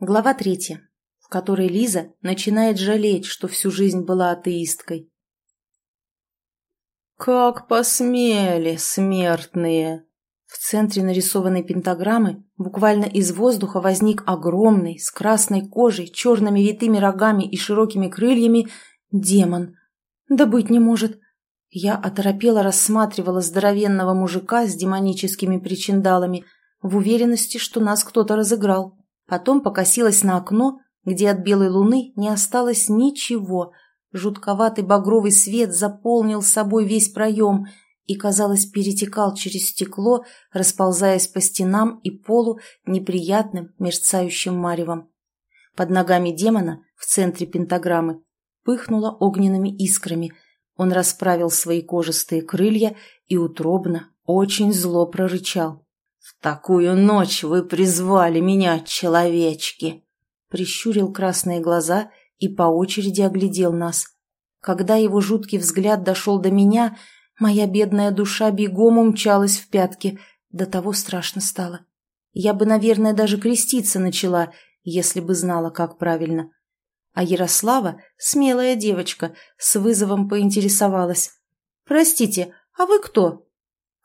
Глава третья, в которой Лиза начинает жалеть, что всю жизнь была атеисткой. «Как посмели, смертные!» В центре нарисованной пентаграммы буквально из воздуха возник огромный, с красной кожей, черными витыми рогами и широкими крыльями, демон. Да быть не может. Я оторопела рассматривала здоровенного мужика с демоническими причиндалами в уверенности, что нас кто-то разыграл. Потом покосилась на окно, где от белой луны не осталось ничего. Жутковатый багровый свет заполнил собой весь проем и, казалось, перетекал через стекло, расползаясь по стенам и полу неприятным мерцающим маревом. Под ногами демона, в центре пентаграммы, пыхнуло огненными искрами. Он расправил свои кожистые крылья и утробно, очень зло прорычал. «В такую ночь вы призвали меня, человечки!» Прищурил красные глаза и по очереди оглядел нас. Когда его жуткий взгляд дошел до меня, моя бедная душа бегом умчалась в пятки, до того страшно стало. Я бы, наверное, даже креститься начала, если бы знала, как правильно. А Ярослава, смелая девочка, с вызовом поинтересовалась. «Простите, а вы кто?»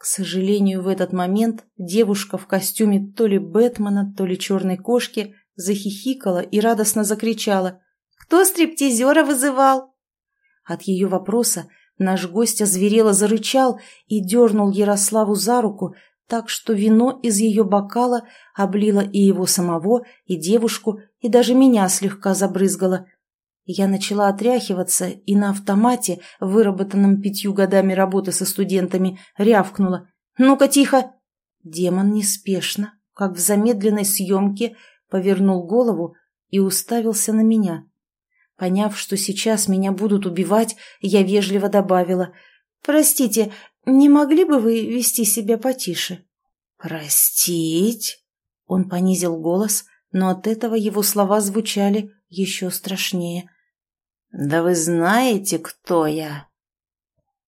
К сожалению, в этот момент девушка в костюме то ли Бэтмена, то ли черной кошки захихикала и радостно закричала. «Кто стриптизера вызывал?» От ее вопроса наш гость озверело зарычал и дернул Ярославу за руку, так что вино из ее бокала облило и его самого, и девушку, и даже меня слегка забрызгало. Я начала отряхиваться и на автомате, выработанном пятью годами работы со студентами, рявкнула. «Ну-ка, тихо!» Демон неспешно, как в замедленной съемке, повернул голову и уставился на меня. Поняв, что сейчас меня будут убивать, я вежливо добавила. «Простите, не могли бы вы вести себя потише?» «Простить?» Он понизил голос, но от этого его слова звучали еще страшнее. «Да вы знаете, кто я?»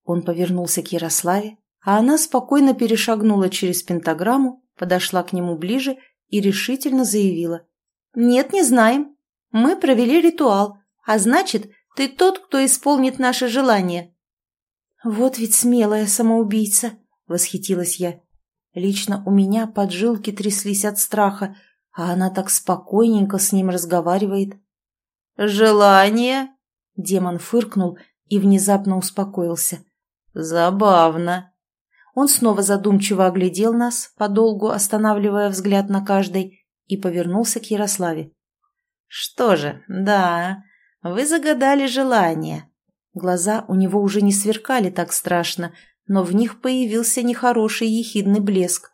Он повернулся к Ярославе, а она спокойно перешагнула через пентаграмму, подошла к нему ближе и решительно заявила. «Нет, не знаем. Мы провели ритуал, а значит, ты тот, кто исполнит наше желание». «Вот ведь смелая самоубийца!» — восхитилась я. Лично у меня поджилки тряслись от страха, а она так спокойненько с ним разговаривает. «Желание?» Демон фыркнул и внезапно успокоился. «Забавно». Он снова задумчиво оглядел нас, подолгу останавливая взгляд на каждой, и повернулся к Ярославе. «Что же, да, вы загадали желание». Глаза у него уже не сверкали так страшно, но в них появился нехороший ехидный блеск.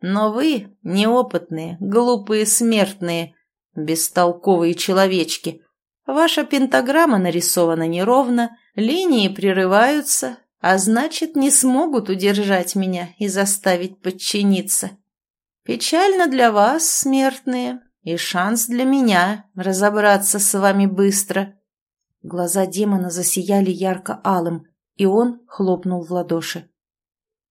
«Но вы неопытные, глупые смертные, бестолковые человечки. Ваша пентаграмма нарисована неровно, линии прерываются, а значит, не смогут удержать меня и заставить подчиниться. Печально для вас, смертные, и шанс для меня разобраться с вами быстро». Глаза демона засияли ярко-алым, и он хлопнул в ладоши.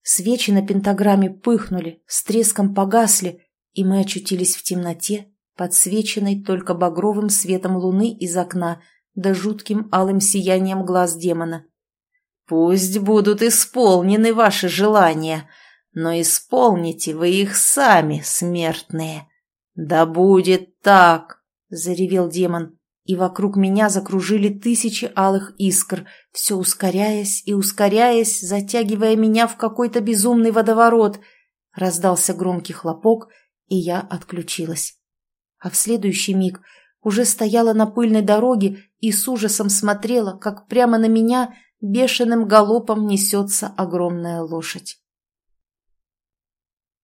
Свечи на пентаграмме пыхнули, с треском погасли, и мы очутились в темноте, подсвеченной только багровым светом луны из окна да жутким алым сиянием глаз демона. «Пусть будут исполнены ваши желания, но исполните вы их сами, смертные. Да будет так!» — заревел демон, и вокруг меня закружили тысячи алых искр, все ускоряясь и ускоряясь, затягивая меня в какой-то безумный водоворот. Раздался громкий хлопок, и я отключилась а в следующий миг уже стояла на пыльной дороге и с ужасом смотрела, как прямо на меня бешеным галопом несется огромная лошадь.